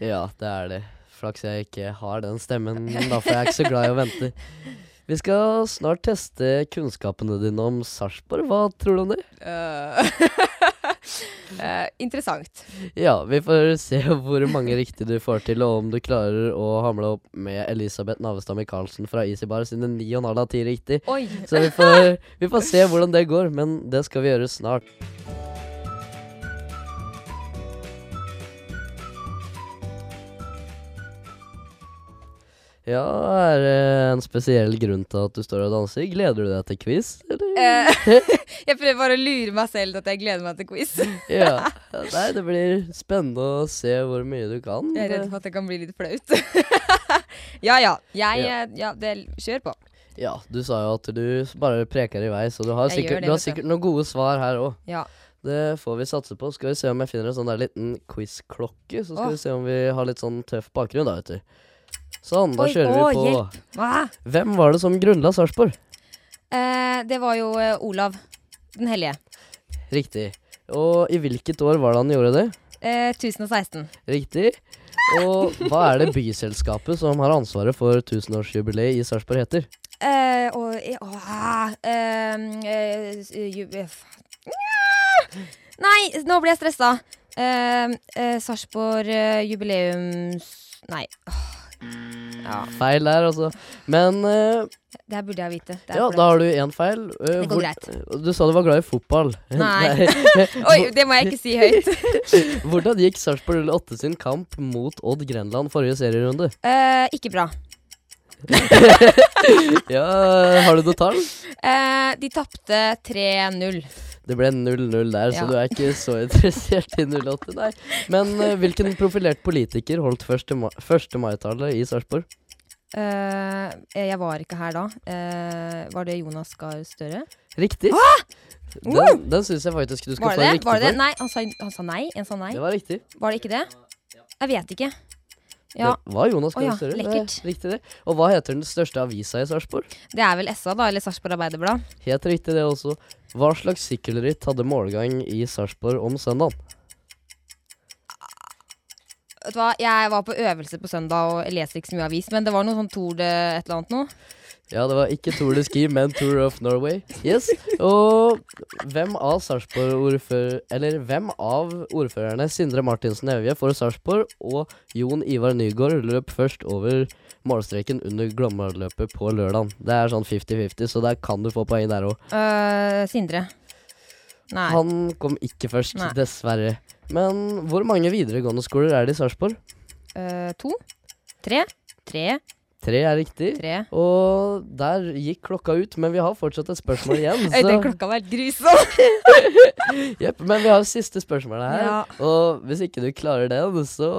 Ja, det er det. Flaks jeg ikke har den stemmen, da, for jeg er ikke så glad i å vente. Vi skal snart teste kunnskapene dine om Sarpsborg. Hva tror du om det? Eh, interessant. Ja, vi får se hvor mange riktige du får til, og om du klarer å hamle opp med Elisabeth Navestad Michaelsen fra Easy Bar sine ni og en halv av ti riktig. Oi! Så vi får, vi får se hvordan det går, men det skal vi gjøre snart. Ja, er det en spesiell grunn til at du står og danser? Gleder du deg til quiz, eller? Eh, jeg prøver bare å lure meg selv til at jeg gleder meg til quiz. Ja. Nei, det blir spennende å se hvor mye du kan. Jeg er redd for at det kan bli litt flaut. ja ja. Jeg Ja. eh, Ja, det, kjør på. Ja, du sa jo at du bare preker i vei, så du har Jeg sikkert, det, du har sikkert noen gode svar her òg. Ja. Det får vi satse på. Skal vi se om jeg finner en sånn der liten quiz-klokke. Så skal Åh. vi se om vi har litt sånn tøff bakgrunn, da, vet du. Sånn, da Oi, kjører å, vi på. Hva? Hvem var det som grunnla Sarpsborg? Eh, det var jo eh, Olav den hellige. Riktig. Og i hvilket år var det han gjorde det? Eh, 1016. Riktig. Og hva er det byselskapet som har ansvaret for tusenårsjubileet i Sarpsborg heter? Eh, og åh, ah, eh, eh, ju- eh! Nei, nå ble jeg stressa. Eh, eh, Sarpsborg eh, jubileums... Nei. Åh. Ja, Feil der, altså. Men uh, det her burde jeg vite. Det er ja, da har du én feil. Uh, Det går hvor- greit. Du sa du var glad i fotball. Nei. Oi, det må jeg ikke si høyt. Hvordan gikk Sarpsborg 08 sin kamp mot Odd Grenland forrige serierunde? Eh, ikke bra. Ja, har du noe tall? Eh, de tapte 3-0. Det ble 0-0 der, så du er ikke så interessert i 08, nei. Men eh, hvilken profilert politiker holdt 1. ma- 1. mai-tallet i Sarpsborg? Eh, jeg var ikke her da. Eh, var det Jonas Gahr Støre? Riktig. Den, Wow! den syns jeg faktisk du skal det? riktig Var det det? Nei, han sa, han sa nei. En sa nei. Det var riktig. Var det ikke det? Jeg vet ikke. Ja, Det var Jonas Gahr Støre. Oh, ja. Riktig det. Og hva heter den største avisa i Sarpsborg? Det er vel SA, da, eller Sarpsborg Arbeiderblad. Helt riktig det også. Hva slags sykkelritt hadde målgang i Sarpsborg om søndagen? Vet du hva, Jeg var på øvelse på søndag og leste leser ikke så mye avis, men det var noe sånn Tour de et eller annet noe. Ja, det var ikke Tour de Ski, men Tour of Norway. Yes. Og hvem av Sarpsborg ordfører... Eller hvem av ordførerne Sindre Martinsen Evje for Sarpsborg og Jon Ivar Nygaard løp først over målstreken under Glomma-løpet på lørdag? Det er sånn 50-50, så der kan du få poeng der òg. Uh, Sindre. Nei. Han kom ikke først, Nei. dessverre. Men hvor mange videregående skoler er det i Sarpsborg? Uh, to? Tre? Tre? Tre er riktig. Tre. Og der gikk klokka ut, men vi har fortsatt et spørsmål igjen. Øy, den klokka var helt grusom! Jepp, men vi har siste spørsmålet her. Ja. Og hvis ikke du klarer den, så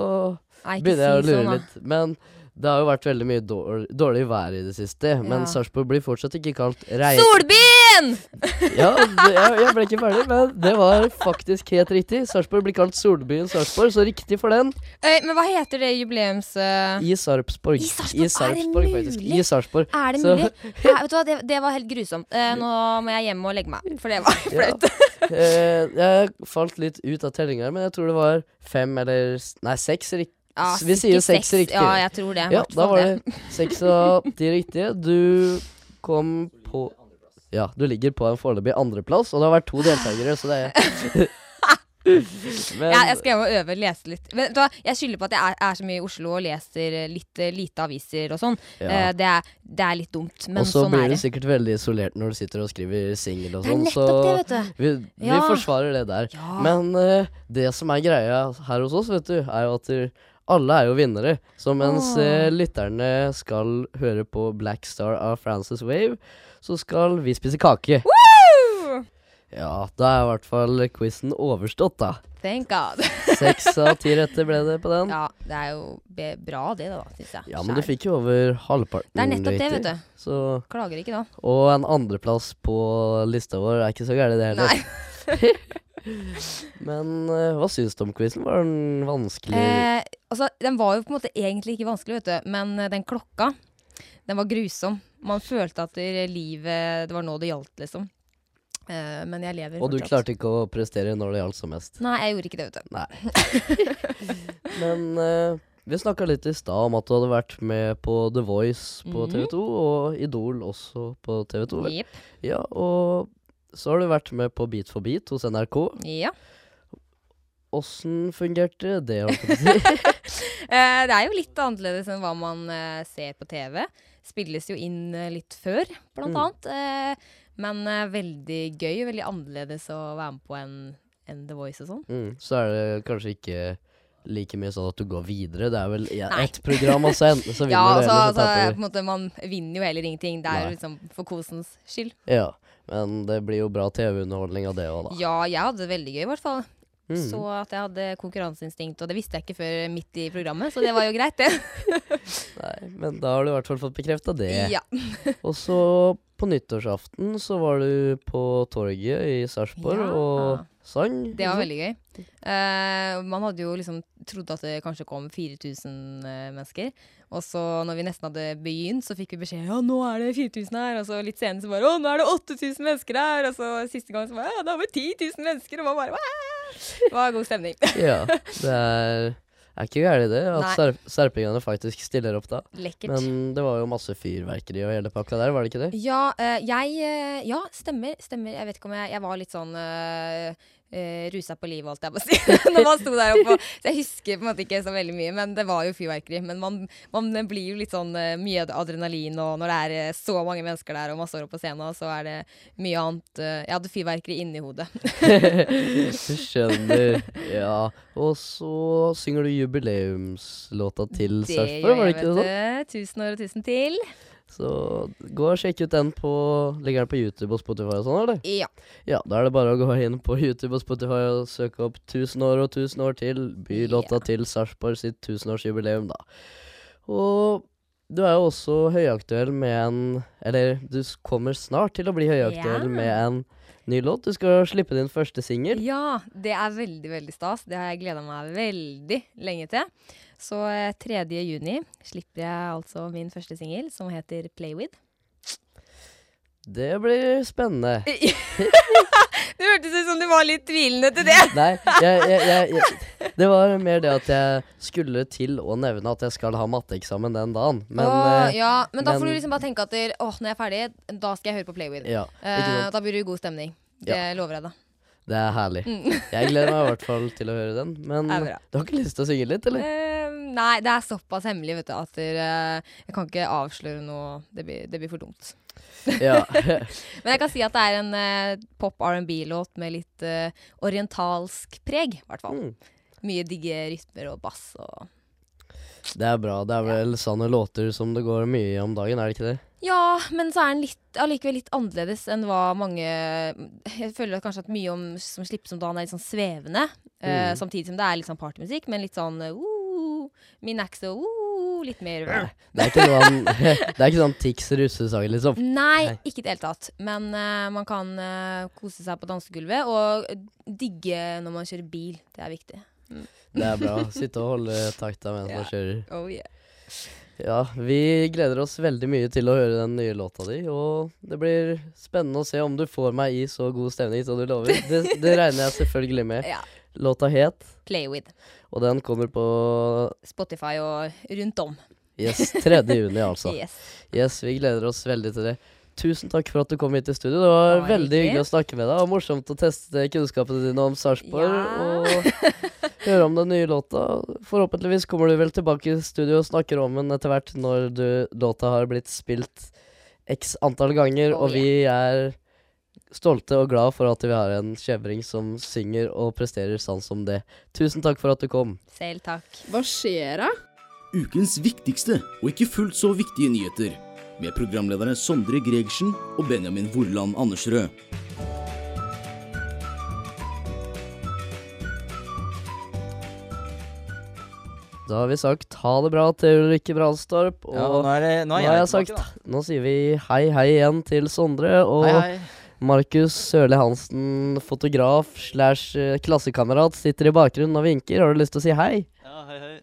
Nei, begynner jeg å lure sånn, litt. Men det har jo vært veldig mye dårlig, dårlig vær i det siste. Men Ja. Sarpsborg blir fortsatt ikke kalt rein... Solbyen! Igjen! Ja, det, jeg, jeg ble ikke ferdig, men det var faktisk helt riktig. Sarpsborg blir kalt Solbyen Sarpsborg, så riktig for den. Øy, men hva heter det jubileums... Uh... I Sarpsborg. I Sarpsborg, er det faktisk. mulig? I Sarpsborg. er det Så- mulig? Ja, vet du hva, det, det var helt grusomt. Uh, nå må jeg hjem og legge meg, for det var Ja. flaut. Eh, jeg falt litt ut av tellinga, men jeg tror det var fem eller Nei, seks riktig. Ja, Vi sier seks riktig. Ja, jeg tror det. Ja, da var det seks av de riktige. Du kom på Ja, du ligger på en foreløpig andreplass, og det har vært to deltakere, så det er Men Ja, jeg skal hjem og øve, lese litt. Men, da, jeg skylder på at jeg er, er så mye i Oslo og leser litt eh, lite aviser og sånn. ja. Eh, det, det er litt dumt, men sånn er det. Og så blir du sikkert veldig isolert når du sitter og skriver singel og sånn, så det, vet du. vi, vi Ja. forsvarer det der. Ja. Men uh, det som er greia her hos oss, vet du, er jo at alle er jo vinnere. Så mens eh, lytterne skal høre på Black Star av Frances Wave, så skal vi spise kake. Woo! Ja, da er i hvert fall quizen overstått, da. Thank God. Seks av ti retter ble det på den. Ja, det er jo bra det, da, syns jeg. Ja, men du fikk jo over halvparten Det er nettopp det, vet du. Så, Klager ikke da. og en andreplass på lista vår er ikke så gærent, det heller. Nei. Men uh, hva syns du om quizen? Var den vanskelig? Eh, altså, den var jo på en måte egentlig ikke vanskelig, vet du. Men uh, den klokka, den var grusom. Man følte at det, livet Det var nå det gjaldt, liksom. Uh, men jeg lever og du fortsatt. klarte ikke å prestere når det gjaldt som mest. Nei, jeg gjorde ikke det, vet du. Nei. Men uh, vi snakka litt i stad om at du hadde vært med på The Voice på Mhm. TV2, og Idol også på TV2. Yep. Ja, og så har du vært med på Beat for beat hos NRK. Ja. Åssen fungerte det? Eh, det er jo litt annerledes enn hva man ser på TV. Spilles jo inn eh, litt før, blant Mm. annet. Eh, men eh, veldig gøy veldig annerledes å være med på enn en The Voice og sånn. mm, så er det kanskje ikke like mye sånn at du går videre. Det er vel ja, ett program, og så, en, så vinner Ja, altså, altså du. måte, man vinner jo heller ingenting. Det er jo liksom for kosens skyld. Ja, men det blir jo bra TV-underholdning av det òg, da. Ja, jeg hadde det veldig gøy, i hvert fall. Mm. Så at jeg hadde konkurranseinstinkt, og det visste jeg ikke før midt i programmet, så det var jo greit, det. Nei, men da har du i hvert fall fått bekrefta det. Ja. Og så på nyttårsaften så var du på torget i Sarpsborg Ja. og sang. Det var veldig gøy. Uh, man hadde jo liksom trodd at det kanskje kom 4000 uh, mennesker. Og så når vi nesten hadde begynt, så fikk vi beskjed ja, nå er det 4000 her. Og så litt senere så bare å, nå er det 8000 mennesker her. Og så siste gang så bare ja, da var det 10 000 mennesker. Og man bare «Wah!» Det var god stemning. Ja, det er, er ikke gærent det, at serp serpingene faktisk stiller opp da. Lekkert. Men det var jo masse fyrverkeri og hele pakka der, var det ikke det? Ja, øh, jeg øh, Ja, stemmer. Stemmer. Jeg vet ikke om jeg Jeg var litt sånn uh, rusa på livet, holdt jeg på å si. Når man sto der oppe. Så jeg husker på en måte ikke så veldig mye, men det var jo fyrverkeri. Men man, man blir jo litt sånn uh, mye adrenalin, og når det er uh, så mange mennesker der, og masse år på scenen, så er det mye annet eh, Jeg hadde fyrverkeri inni hodet. Skjønner. Ja. Og så synger du jubileumslåta til Sarpsborg, var det ikke det? sånn? du. Tusen år og tusen til. Så gå og sjekk ut den på Ligger den på YouTube og Spotify og sånn, eller? Ja. Ja, da er det bare å gå inn på YouTube og Spotify og søke opp 1000 år og 1000 år til. Bylåta Ja. til Sarpsborg sitt tusenårsjubileum, da. Og du er jo også høyaktuell med en Eller du kommer snart til å bli høyaktuell Ja. med en ny låt. Du skal slippe din første singel. Ja, det er veldig, veldig stas. Det har jeg gleda meg veldig lenge til. Så eh, 3. juni slipper jeg altså min første singel, som heter Play With. Det blir spennende. det hørtes ut som du var litt tvilende til det. Nei, jeg, jeg, jeg, Det var mer det at jeg skulle til å nevne at jeg skal ha matteeksamen den dagen. Men Åh, eh, ja, men da får du liksom bare tenke at der, åh, når jeg er ferdig, da skal jeg høre på Play With. ja, Eh, da blir det god stemning. Det lover jeg deg. Det er herlig. Mm. Jeg gleder meg i hvert fall til å høre den. Men du har ikke lyst til å synge litt, eller? Eh, nei, det er såpass hemmelig, vet du, at der, eh, jeg kan ikke avsløre noe. Det blir, det blir for dumt. Ja. Men jeg kan si at det er en uh, pop R&B-låt med litt uh, orientalsk preg, i hvert fall. Mm. Mye digge rytmer og bass og Det er bra. Det er vel sånne låter som det går mye i om dagen, er det ikke det? Ja, men så er den litt, allikevel litt annerledes enn hva mange Jeg føler kanskje at mye om, som slippes om dagen, er litt sånn svevende. Mm. Uh, samtidig som det er litt sånn partymusikk, men litt sånn uh, Minax ekse uh, litt mer Det er ikke sånn, det er ikke sånn Tix russesang, liksom. Nei, Nei. ikke i det hele tatt. Men uh, man kan eh, kose seg på dansegulvet og digge når man kjører bil. Det er viktig. Det er bra. Sitte og holde takta mens yeah. man kjører. Oh yeah. Ja, vi gleder oss veldig mye til å høre den nye låta di, og det blir spennende å se om du får meg i så god stemning som du lover. Det, det regner jeg selvfølgelig med. Ja. Låta het, Play with. og den kommer på Spotify og rundt om. yes, 3. juni, altså. Yes. Yes, vi gleder oss veldig til det. Tusen takk for at du kom hit til studio. Det var Bare veldig hyggelig å snakke med deg, og morsomt å teste kunnskapene dine om Sarpsborg. Ja. Og høre om den nye låta. Forhåpentligvis kommer du vel tilbake i studio og snakker om den etter hvert når du, låta har blitt spilt x antall ganger, Oh, og vi er stolte og glad for at vi har en kjevring som synger og presterer sånn som det. Tusen takk for at du kom. Selv takk. Hva skjer da? Ukens viktigste og ikke fullt så viktige nyheter. Med programlederne Sondre Gregersen og Benjamin Vorland Andersrød. Da har vi sagt ha det bra til Ulrikke Branstorp. Og Ja, nå er, det, nå nå har jeg jeg sagt tilbake, Nå sier vi hei hei igjen til Sondre. Og. Hei, hei. Markus Sørli Hansen, fotograf slash eh, klassekamerat, sitter i bakgrunnen og vinker. Har du lyst til å si hei? Ja, hei, hei.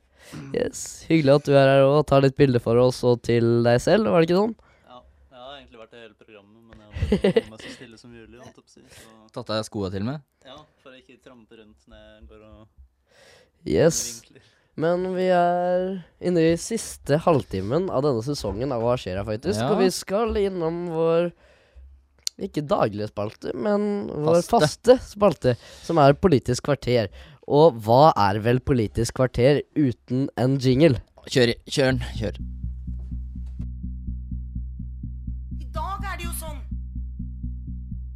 Yes, Hyggelig at du er her og tar litt bilder for oss og til deg selv, var det ikke sånn? Ja, jeg har egentlig vært i hele programmet, men jeg har vært holdt meg så stille som mulig. si, Så, Tatt av deg skoa til og med? ja, for å ikke trampe rundt når jeg går og Yes. vinkler. Men vi er inne i siste halvtimen av denne sesongen av Hva skjer her, faktisk. Ja. Og vi skal innom vår ikke daglige spalte, men vår Faste. faste spalte, som er Politisk kvarter. Og hva er vel Politisk kvarter uten en jingle? Kjør, kjør den. Kjør. I dag er det jo sånn.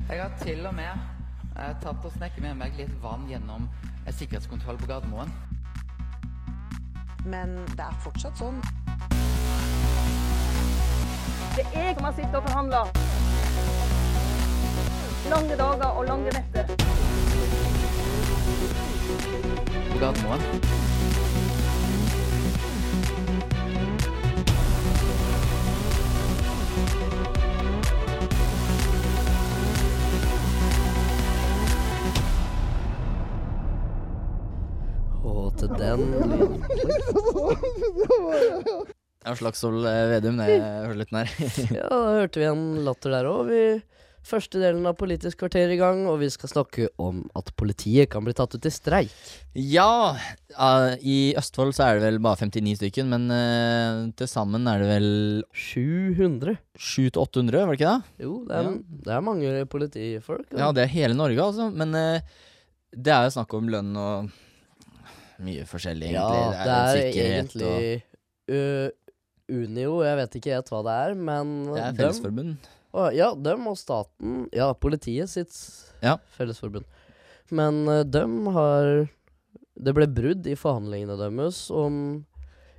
Jeg har til og med eh, tatt og snekket med meg litt vann gjennom en sikkerhetskontroll på Gardermoen. Men det er fortsatt sånn. Det er jeg som har sittet og forhandla. Lange dager og lange netter. På Gardermoen. Og til den lyden Slagsvold eh, Vedum, det hørte litt nær. Ja, da hørte vi en latter der òg. Første delen av Politisk kvarter i gang, og vi skal snakke om at politiet kan bli tatt ut i streik. Ja! uh, I Østfold så er det vel bare 59 stykken, men uh, til sammen er det vel 700. 700-800, var det ikke det? Jo, det er, det er mange politifolk. og- Ja, det er hele Norge, altså. Men uh, det er jo snakk om lønn og mye forskjellig, Ja, egentlig. det er sikkerhet egentlig ø, Unio, jeg vet ikke helt hva det er, men Det er fellesforbund. Å, ja, dem og staten Ja, politiet sitt Ja. fellesforbund. Men uh, dem har Det ble brudd i forhandlingene deres om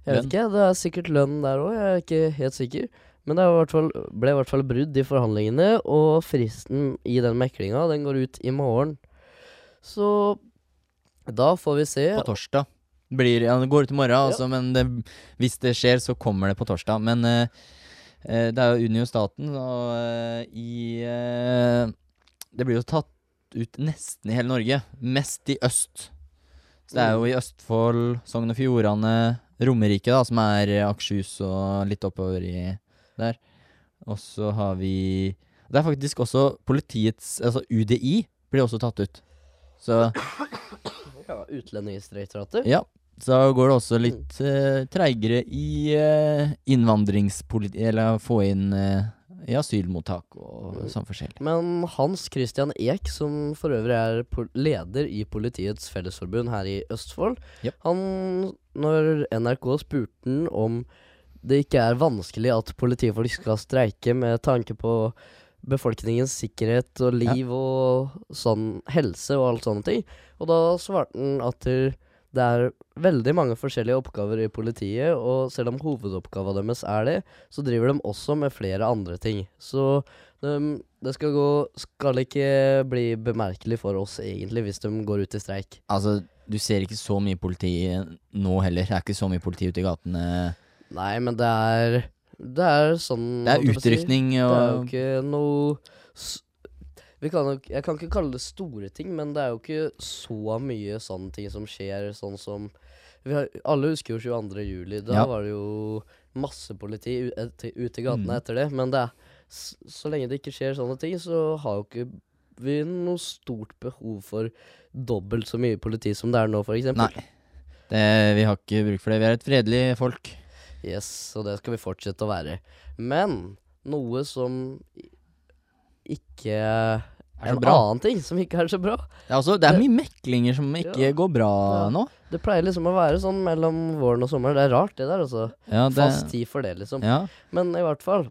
Jeg vet Lønn? ikke, det er sikkert lønn der òg, jeg er ikke helt sikker. Men det er i hvert fall, ble i hvert fall brudd i forhandlingene, og fristen i den meklinga, den går ut i morgen. Så da får vi se. På torsdag. Blir, ja, det går ut i morgen, altså, men det, hvis det skjer, så kommer det på torsdag. Men eh, eh, det er jo Unio staten, og eh, i eh, Det blir jo tatt ut nesten i hele Norge. Mest i øst. Så det er jo i Østfold, Sogn og Fjordane, Romerike, da, som er eh, Akershus og litt oppover i der. Og så har vi Det er faktisk også politiets Altså UDI blir også tatt ut. Så Ja, Utlendingsdirektoratet. ja, så går det også litt uh, treigere i uh, innvandringspoliti... Eller å få inn uh, i asylmottak og sånn forskjellig. Men Hans Christian Eek, som for øvrig er leder i Politiets Fellesforbund her i Østfold, Yep. han, når NRK spurte han om det ikke er vanskelig at politifolk skal streike med tanke på befolkningens sikkerhet og liv og sånn helse og alt sånne ting, og da svarte han at det er veldig mange forskjellige oppgaver i politiet, og selv om hovedoppgaven deres er det, så driver de også med flere andre ting. Så um, det skal, gå, skal ikke bli bemerkelig for oss egentlig hvis de går ut i streik. Altså, du ser ikke så mye politi nå heller. Det er ikke så mye politi ute i gatene Nei, men det er Det er sånn Det er utrykning si? og Det er jo ikke noe kan nok, Jeg kan ikke kalle det store ting, men det er jo ikke så mye sånne ting som skjer, sånn som vi har, Alle husker jo 22. juli. Da Ja. var det jo masse politi ute i gatene Mm. etter det. Men det er, så, så lenge det ikke skjer sånne ting, så har jo ikke vi noe stort behov for dobbelt så mye politi som det er nå, f.eks. Nei. Det, vi har ikke bruk for det. Vi er et fredelig folk. Yes, og det skal vi fortsette å være. Men noe som ikke så En bra. annen ting som ikke er så bra. Det er, også, det er mye meklinger som ikke Ja. går bra Ja. nå. Det pleier liksom å være sånn mellom våren og sommeren. Det er rart, det der, altså. Ja, det- Fast tid for det, liksom. Ja. Men i hvert fall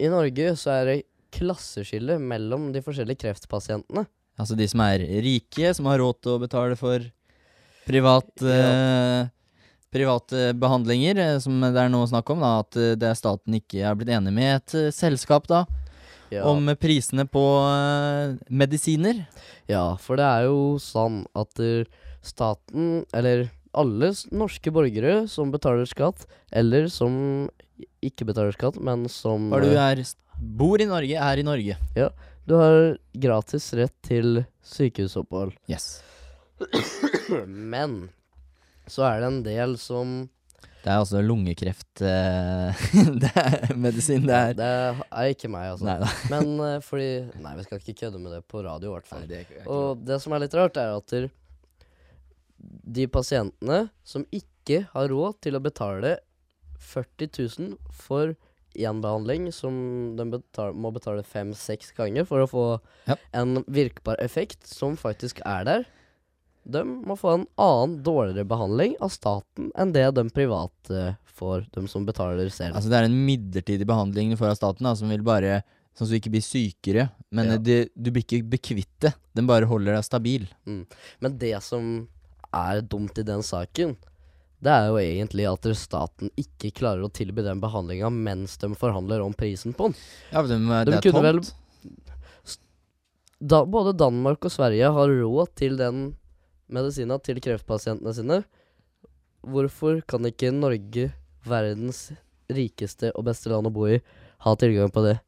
I Norge så er det klasseskille mellom de forskjellige kreftpasientene. Altså de som er rike, som har råd til å betale for privat, eh, private behandlinger, eh, som det er nå snakk om, da, at eh, det er staten ikke er blitt enig med et eh, selskap da, Ja. om prisene på uh, medisiner. Ja, for det er jo sånn at eh, staten, eller alle norske borgere som betaler skatt, eller som ikke betaler skatt, men som Bare du eh, er, bor i Norge, er i Norge. Ja, du har gratis rett til sykehusopphold. Yes. Men så er det en del som Det er altså lungekreftmedisin, eh, Det er det er. Ikke meg, altså. Neida. Men eh, fordi Nei, vi skal ikke kødde med det på radio, i hvert fall. Nei, det Og det som er litt rart, er at de pasientene som ikke har råd til å betale 40 000 for én behandling, som de betal må betale fem-seks ganger for å få en virkbar effekt som faktisk er der, de må få en annen, dårligere behandling av staten enn det de private får, de som betaler selv. Altså det er en midlertidig behandling du får av staten, da, som vil bare Sånn at du ikke blir sykere. Men Ja. de, du blir ikke bekvitt det. Den bare holder deg stabil. Mm. Men det som er dumt i den saken, det er jo egentlig at staten ikke klarer å tilby den behandlinga mens de forhandler om prisen på den. Ja, men de, De det er tomt. vel-. Da, både Danmark og Sverige har råd til den medisina til kreftpasientene sine. Hvorfor kan ikke Norge, verdens rikeste og beste land å bo i, ha tilgang på det?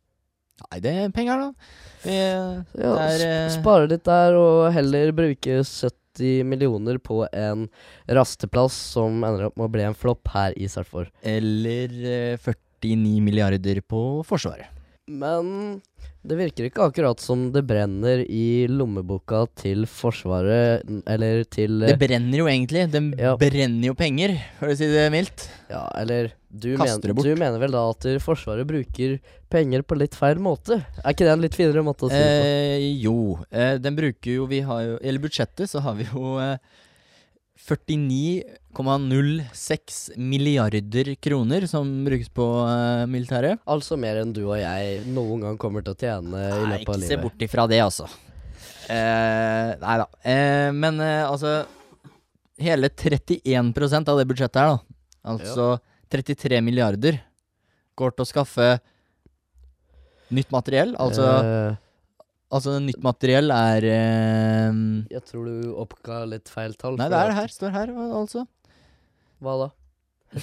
Nei, det er penger, da. Vi, Ja, det er, eh, sp spare litt der, og heller bruke 70 millioner på en rasteplass som ender opp med å bli en flopp her i Sarpsborg. Eller eh, 49 milliarder på Forsvaret. Men det virker ikke akkurat som det brenner i lommeboka til Forsvaret, eller til Det brenner jo egentlig. De brenner jo penger, for å si det mildt. Ja, eller du, men, du mener vel da at Forsvaret bruker penger på litt feil måte? Er ikke det en litt finere måte å si det på? Eh, jo, eh, den bruker jo Vi har jo Eller budsjettet, så har vi jo eh, 49,06 milliarder kroner som brukes på uh, militæret. Altså mer enn du og jeg noen gang kommer til å tjene i løpet av livet. ikke se bort ifra det, altså. Uh, nei da. Uh, men altså Hele 31% av det budsjettet her, da, altså 33 milliarder, går til å skaffe nytt materiell. Altså. Altså, nytt materiell er eh, Jeg tror du oppga litt feil tall. Nei, det er det her. Står her, altså. Hva da?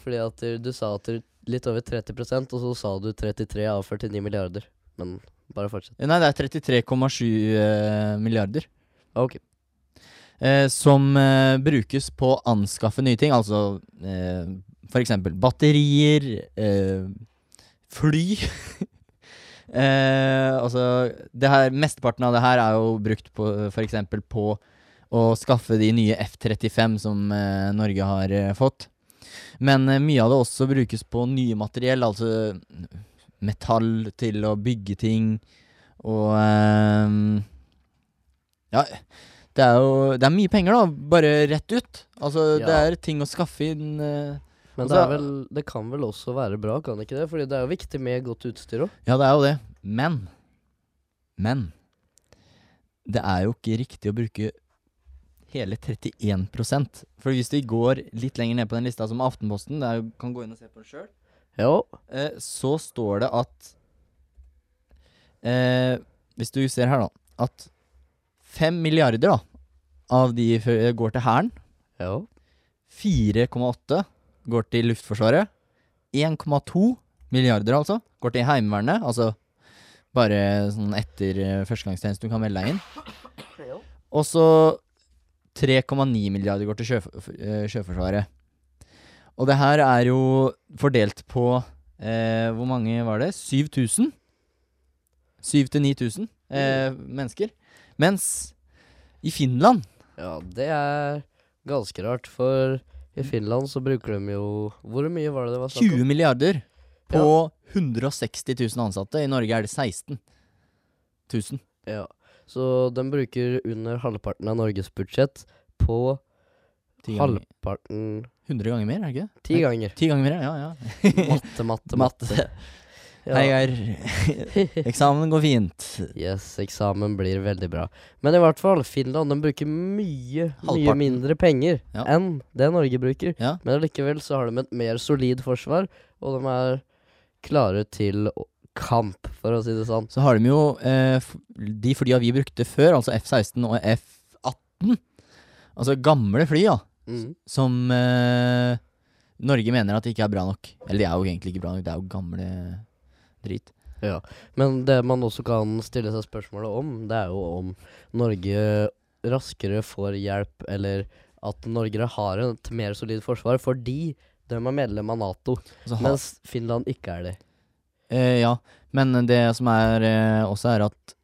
Fordi at du, du sa at du litt over 30% og så sa du 33 av 49 milliarder. Men bare fortsett. Nei, det er 33,7 eh, milliarder. Ok. Eh, som eh, brukes på å anskaffe nye ting. Altså eh, eksempel batterier, eh, fly eh, Altså det her, Mesteparten av det her er jo brukt på eksempel på å skaffe de nye F-35 som eh, Norge har eh, fått. Men eh, mye av det også brukes på nye materiell, altså metall til å bygge ting, og ehm, Ja, det er jo Det er mye penger, da, bare rett ut. Altså, det er ting å skaffe inn eh, Men altså- det, vel, det kan vel også være bra, kan det ikke det? Fordi det er jo viktig med godt utstyr òg. Ja, det er jo det. Men Men det er jo ikke riktig å bruke hele 31% For hvis vi går litt lenger ned på den lista, som Aftenposten, der du kan gå inn og se på det sjøl, eh, så står det at eh, Hvis du ser her, da, at 5 milliarder da, av de går til Hæren. 4,8 går til Luftforsvaret. 1,2 milliarder, altså, går til Heimevernet. Altså bare sånn etter eh, førstegangstjeneste du kan melde deg inn. Og så 3,9 milliarder går til sjøf eh, Sjøforsvaret. Og det her er jo fordelt på eh, Hvor mange var det? 7000? 7000-9000 eh, mennesker. Mens i Finland Ja, det er ganske rart, for i Finland så bruker de jo Hvor mye var det det var snakk 20 milliarder på 160 000 ansatte. I Norge er det 16 000. Ja. Så de bruker under halvparten av Norges budsjett på Ti ganger. halvparten 100 ganger mer, er det ikke det? Ti Nei, ganger. Ti ganger mer, ja. ja. Matte, matte, matte. Ja. Hei, Geir. Eksamen går fint. Yes, eksamen blir veldig bra. Men i hvert fall, Finland de bruker mye, mye Halvparten. mindre penger Ja. enn det Norge bruker. Ja. Men allikevel så har de et mer solid forsvar, og de er klare til å- kamp, for å si det sånn. Så har de jo eh, de flya vi brukte før, altså F-16 og F-18. Altså gamle fly, ja. Mm. Som eh, Norge mener at det ikke er bra nok. Eller de er jo egentlig ikke bra nok, det er jo gamle drit. Ja. Men det man også kan stille seg spørsmålet om, det er jo om Norge raskere får hjelp, eller at Norge har et mer solid forsvar fordi de er medlem av Nato, Altså, mens Finland ikke er det. Eh, ja, men det som er eh, også er at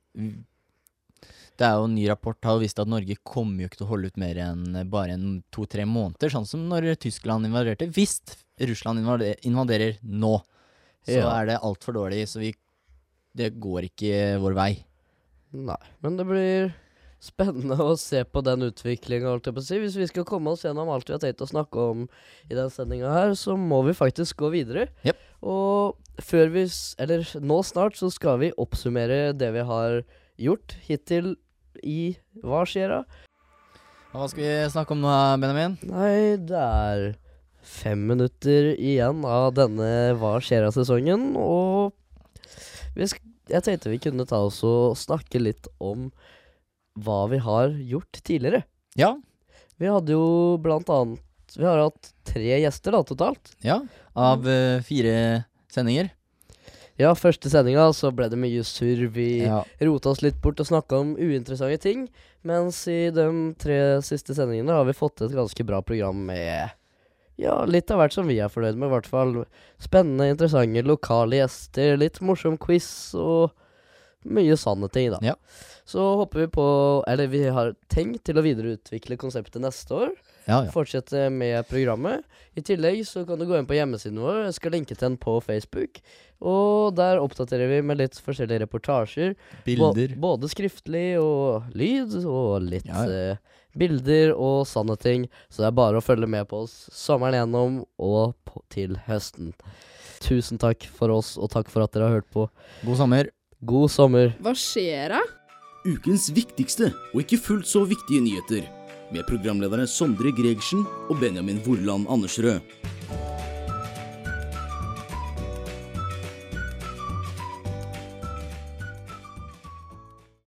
det er jo en ny rapport har vist at Norge kommer jo ikke til å holde ut mer enn eh, bare en to-tre måneder, sånn som når Tyskland invaderte. Hvis Russland invaderer nå, så Ja. er det altfor dårlig, så vi Det går ikke vår vei. Nei. Men det blir spennende å se på den utviklinga, holdt jeg på å si. Hvis vi skal komme oss gjennom alt vi har tenkt å snakke om i den sendinga her, så må vi faktisk gå videre. Jep. Og før vi Eller nå snart så skal vi oppsummere det vi har gjort hittil i Hva skjer da? Hva skal vi snakke om nå, Benjamin? Nei, det er fem minutter igjen av denne Hva skjer av-sesongen, og jeg tenkte vi kunne ta oss og snakke litt om hva vi har gjort tidligere. Ja. Vi hadde jo blant annet Vi har hatt tre gjester da, totalt. Ja, av uh, fire sendinger. Ja, første sendinga så ble det mye surr. Vi Ja. rota oss litt bort og snakka om uinteressante ting. Mens i de tre siste sendingene har vi fått et ganske bra program med ja, litt av hvert som vi er fornøyd med. I hvert fall spennende, interessante lokale gjester, litt morsom quiz og mye sanne ting, da. Ja. Så håper vi på Eller vi har tenkt til å videreutvikle konseptet neste år. Ja, ja. Fortsette med programmet. I tillegg så kan du gå inn på hjemmesiden vår. Jeg skal linke til den på Facebook. Og der oppdaterer vi med litt forskjellige reportasjer. Bilder. Bå- både skriftlig og lyd, og litt Ja, ja. eh, bilder og sanne ting. Så det er bare å følge med på oss sommeren gjennom og på, til høsten. Tusen takk for oss, og takk for at dere har hørt på. God sommer. God sommer. Hva skjer da? Ukens viktigste og ikke fullt så viktige nyheter. Med programlederne Sondre Gregersen og Benjamin Vorland Andersrød.